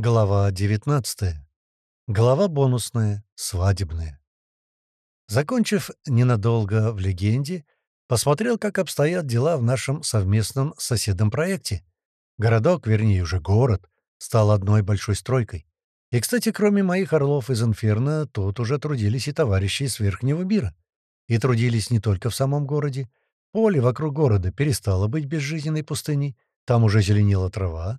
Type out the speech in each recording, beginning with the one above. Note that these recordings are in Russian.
Глава 19. Глава бонусная, свадебная. Закончив ненадолго в легенде, посмотрел, как обстоят дела в нашем совместном с соседом проекте. Городок, вернее уже город, стал одной большой стройкой. И, кстати, кроме моих орлов из Инферно, тут уже трудились и товарищи из Верхнего мира. И трудились не только в самом городе. Поле вокруг города перестало быть безжизненной пустыней, там уже зеленела трава.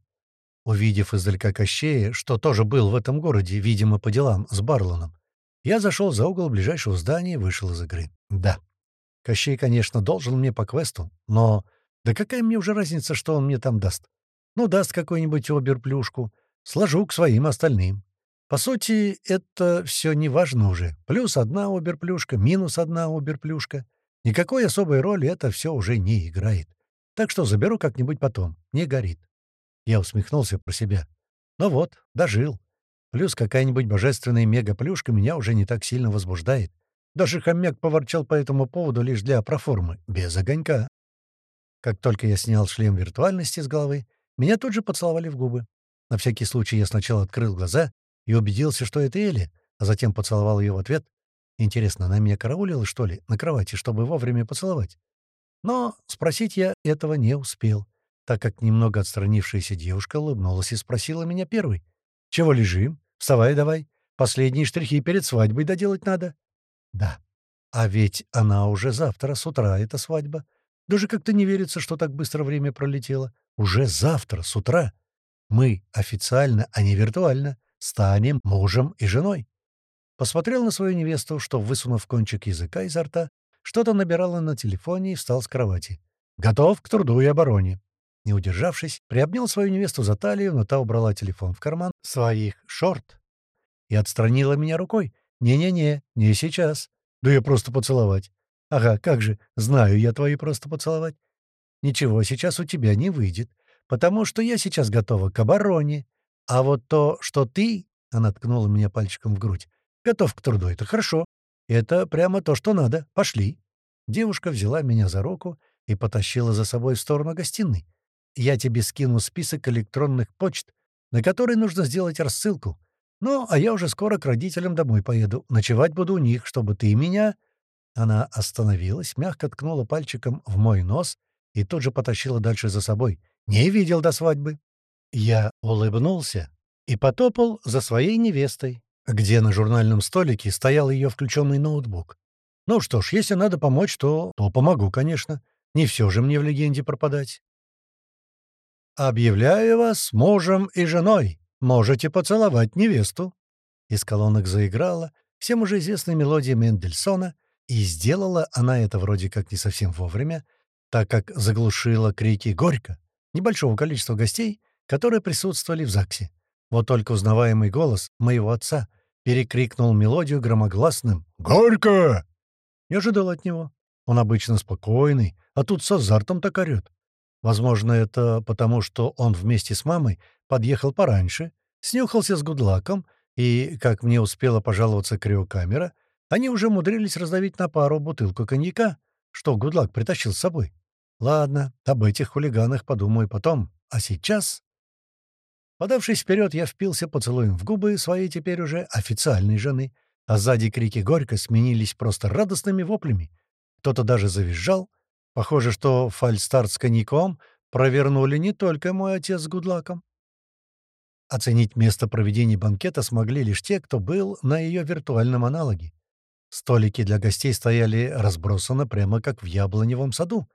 Увидев издалека Кощея, что тоже был в этом городе, видимо, по делам с Барлоном, я зашел за угол ближайшего здания и вышел из игры. Да, Кощей, конечно, должен мне по квесту, но... Да какая мне уже разница, что он мне там даст? Ну, даст какую-нибудь оберплюшку, сложу к своим остальным. По сути, это все не важно уже. Плюс одна оберплюшка, минус одна оберплюшка. Никакой особой роли это все уже не играет. Так что заберу как-нибудь потом. Не горит. Я усмехнулся про себя. Ну вот, дожил. Плюс какая-нибудь божественная мега-плюшка меня уже не так сильно возбуждает. Даже хомяк поворчал по этому поводу лишь для проформы, без огонька. Как только я снял шлем виртуальности с головы, меня тут же поцеловали в губы. На всякий случай я сначала открыл глаза и убедился, что это Элли, а затем поцеловал ее в ответ. Интересно, она меня караулила, что ли, на кровати, чтобы вовремя поцеловать? Но спросить я этого не успел, так как немного отстранившаяся девушка улыбнулась и спросила меня первой. «Чего лежим? Вставай давай. Последние штрихи перед свадьбой доделать надо». «Да. А ведь она уже завтра с утра, эта свадьба. Даже как-то не верится, что так быстро время пролетело. Уже завтра с утра. Мы официально, а не виртуально, станем мужем и женой». Посмотрел на свою невесту, что, высунув кончик языка изо рта, что-то набирала на телефоне и встал с кровати. «Готов к труду и обороне». Не удержавшись, приобнял свою невесту за талию, но та убрала телефон в карман своих шорт и отстранила меня рукой. «Не-не-не, не сейчас. Да я просто поцеловать». «Ага, как же, знаю я твои просто поцеловать». «Ничего сейчас у тебя не выйдет, потому что я сейчас готова к обороне. А вот то, что ты...» — она ткнула меня пальчиком в грудь. «Готов к труду, это хорошо. Это прямо то, что надо. Пошли». Девушка взяла меня за руку и потащила за собой в сторону гостиной. «Я тебе скину список электронных почт, на которые нужно сделать рассылку. Ну, а я уже скоро к родителям домой поеду. Ночевать буду у них, чтобы ты меня...» Она остановилась, мягко ткнула пальчиком в мой нос и тут же потащила дальше за собой. «Не видел до свадьбы». Я улыбнулся и потопал за своей невестой, где на журнальном столике стоял ее включенный ноутбук. Ну что ж, если надо помочь, то, то помогу, конечно. Не все же мне в легенде пропадать. «Объявляю вас мужем и женой. Можете поцеловать невесту». Из колонок заиграла всем уже известная мелодия Мендельсона, и сделала она это вроде как не совсем вовремя, так как заглушила крики «Горько!» небольшого количества гостей, которые присутствовали в ЗАГСе. Вот только узнаваемый голос моего отца перекрикнул мелодию громогласным «Горько!». Не ожидал от него. Он обычно спокойный, а тут с азартом так орёт. Возможно, это потому, что он вместе с мамой подъехал пораньше, снюхался с гудлаком, и, как мне успела пожаловаться криокамера, они уже умудрились раздавить на пару бутылку коньяка, что гудлак притащил с собой. Ладно, об этих хулиганах подумаю потом. А сейчас... Подавшись вперед, я впился поцелуем в губы своей теперь уже официальной жены, а сзади крики горько сменились просто радостными воплями. Кто-то даже завизжал. Похоже, что фальстарт с коньяком провернули не только мой отец с гудлаком. Оценить место проведения банкета смогли лишь те, кто был на ее виртуальном аналоге. Столики для гостей стояли разбросано прямо как в яблоневом саду.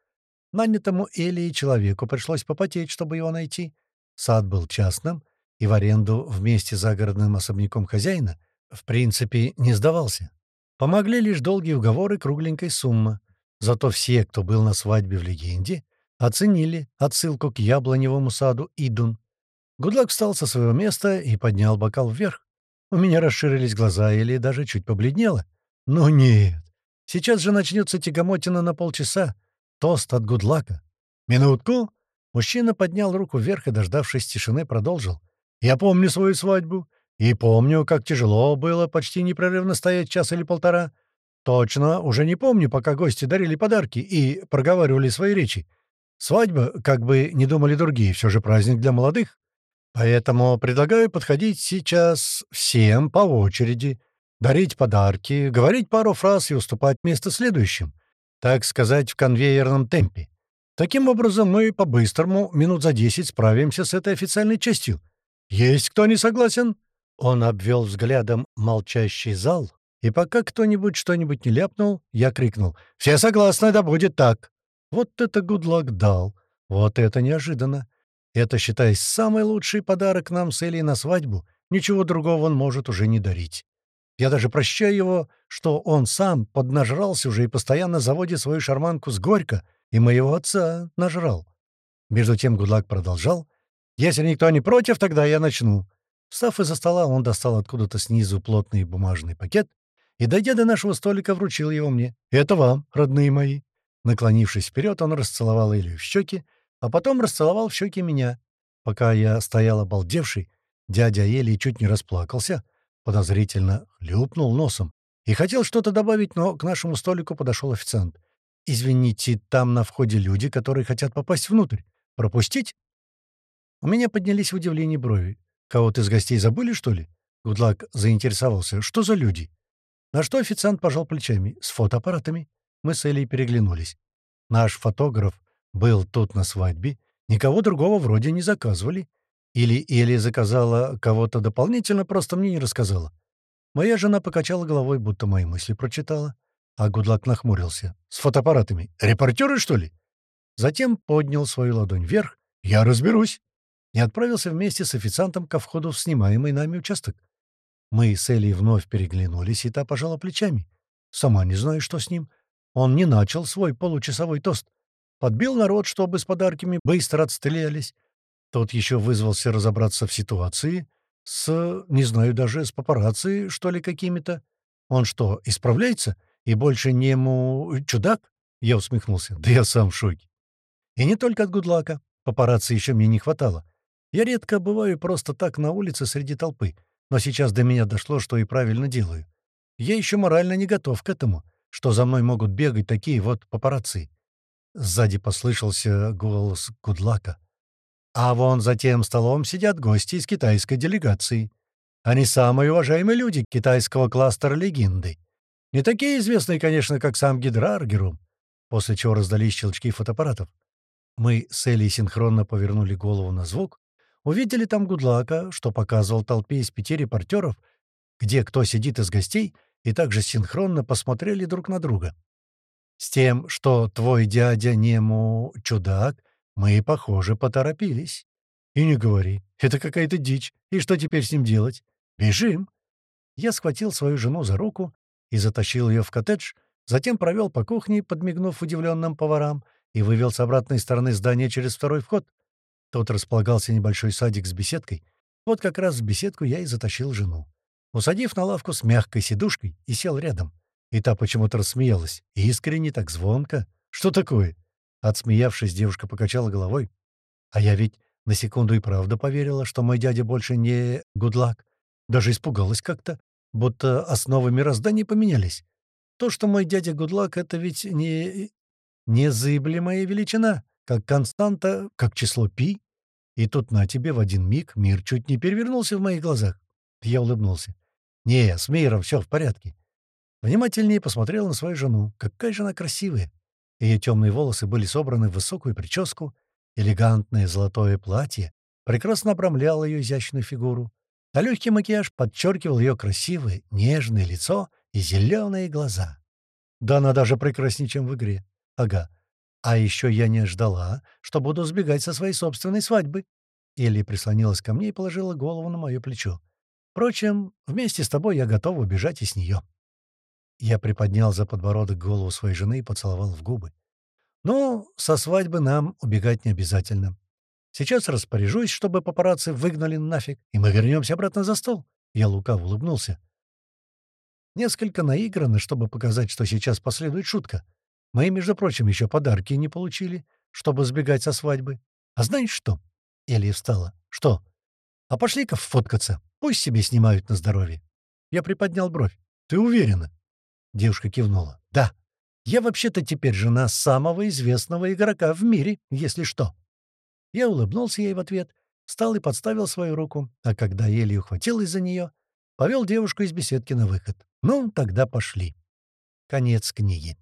Нанятому Эли и человеку пришлось попотеть, чтобы его найти. Сад был частным, и в аренду вместе с загородным особняком хозяина в принципе не сдавался. Помогли лишь долгие уговоры кругленькой суммы. Зато все, кто был на свадьбе в легенде, оценили отсылку к яблоневому саду Идун. Гудлак встал со своего места и поднял бокал вверх. У меня расширились глаза или даже чуть побледнело. Ну нет. Сейчас же начнется тягомотина на полчаса. Тост от Гудлака. «Минутку!» Мужчина поднял руку вверх и, дождавшись тишины, продолжил. «Я помню свою свадьбу. И помню, как тяжело было почти непрерывно стоять час или полтора. Точно, уже не помню, пока гости дарили подарки и проговаривали свои речи. Свадьба, как бы не думали другие, все же праздник для молодых. Поэтому предлагаю подходить сейчас всем по очереди, дарить подарки, говорить пару фраз и уступать место следующим, так сказать, в конвейерном темпе. Таким образом, мы по-быстрому, минут за десять, справимся с этой официальной частью. Есть кто не согласен?» Он обвел взглядом молчащий зал, и пока кто-нибудь что-нибудь не ляпнул, я крикнул «Все согласны, да будет так!» Вот это гудлак дал, вот это неожиданно. Это, считай, самый лучший подарок нам с Элей на свадьбу, ничего другого он может уже не дарить. Я даже прощаю его, что он сам поднажрался уже и постоянно заводит свою шарманку с горько, и моего отца нажрал. Между тем Гудлак продолжал. «Если никто не против, тогда я начну». Встав из-за стола, он достал откуда-то снизу плотный бумажный пакет и, дойдя до нашего столика, вручил его мне. «Это вам, родные мои». Наклонившись вперед, он расцеловал Илью в щеки, а потом расцеловал в щеки меня. Пока я стоял обалдевший, дядя Эли чуть не расплакался, подозрительно хлюпнул носом и хотел что-то добавить, но к нашему столику подошел официант. «Извините, там на входе люди, которые хотят попасть внутрь. Пропустить?» У меня поднялись в удивлении брови. «Кого-то из гостей забыли, что ли?» Гудлак заинтересовался. «Что за люди?» На что официант пожал плечами. «С фотоаппаратами». Мы с Элей переглянулись. Наш фотограф был тут на свадьбе. Никого другого вроде не заказывали. Или Элли заказала кого-то дополнительно, просто мне не рассказала. Моя жена покачала головой, будто мои мысли прочитала. А Гудлак нахмурился. «С фотоаппаратами. Репортеры, что ли?» Затем поднял свою ладонь вверх. «Я разберусь!» И отправился вместе с официантом ко входу в снимаемый нами участок. Мы с Элей вновь переглянулись, и та пожала плечами. Сама не знаю, что с ним. Он не начал свой получасовой тост. Подбил народ, чтобы с подарками быстро отстрелялись. Тот еще вызвался разобраться в ситуации с, не знаю даже, с папарацци, что ли, какими-то. Он что, исправляется? И больше не ему чудак? Я усмехнулся. Да я сам в шоке. И не только от Гудлака. Папарацци еще мне не хватало. Я редко бываю просто так на улице среди толпы, но сейчас до меня дошло, что и правильно делаю. Я еще морально не готов к этому, что за мной могут бегать такие вот папарацци. Сзади послышался голос Гудлака. А вон за тем столом сидят гости из китайской делегации. Они самые уважаемые люди китайского кластера легенды. Не такие известные, конечно, как сам Гидраргерум, после чего раздались щелчки фотоаппаратов. Мы с Элей синхронно повернули голову на звук, увидели там Гудлака, что показывал толпе из пяти репортеров, где кто сидит из гостей, и также синхронно посмотрели друг на друга. С тем, что твой дядя Нему чудак, мы, похоже, поторопились. И не говори, это какая-то дичь, и что теперь с ним делать? Бежим! Я схватил свою жену за руку и затащил ее в коттедж, затем провел по кухне, подмигнув удивленным поварам, и вывел с обратной стороны здания через второй вход. Тут располагался небольшой садик с беседкой. Вот как раз в беседку я и затащил жену. Усадив на лавку с мягкой сидушкой, и сел рядом. И та почему-то рассмеялась. Искренне, так звонко. Что такое? Отсмеявшись, девушка покачала головой. А я ведь на секунду и правда поверила, что мой дядя больше не гудлак. Даже испугалась как-то будто основы мироздания поменялись. То, что мой дядя Гудлак, это ведь не... незыблемая величина, как константа, как число пи. И тут на тебе в один миг мир чуть не перевернулся в моих глазах. Я улыбнулся. «Не, с миром все в порядке». Внимательнее посмотрел на свою жену. Какая же она красивая. Ее темные волосы были собраны в высокую прическу, элегантное золотое платье прекрасно обрамляло ее изящную фигуру а легкий макияж подчеркивал ее красивое, нежное лицо и зеленые глаза. Да она даже прекраснее, чем в игре. Ага. А еще я не ждала, что буду сбегать со своей собственной свадьбы. Элли прислонилась ко мне и положила голову на мое плечо. Впрочем, вместе с тобой я готова убежать и с нее. Я приподнял за подбородок голову своей жены и поцеловал в губы. «Ну, со свадьбы нам убегать не обязательно. Сейчас распоряжусь, чтобы папарацци выгнали нафиг, и мы вернемся обратно за стол». Я лукаво улыбнулся. Несколько наиграно, чтобы показать, что сейчас последует шутка. Мы, между прочим, еще подарки не получили, чтобы сбегать со свадьбы. А знаешь что? Элия встала. Что? А пошли-ка фоткаться. Пусть себе снимают на здоровье. Я приподнял бровь. Ты уверена? Девушка кивнула. Да. Я вообще-то теперь жена самого известного игрока в мире, если что. Я улыбнулся ей в ответ встал и подставил свою руку, а когда Элли ухватилась за нее, повел девушку из беседки на выход. «Ну, тогда пошли». Конец книги.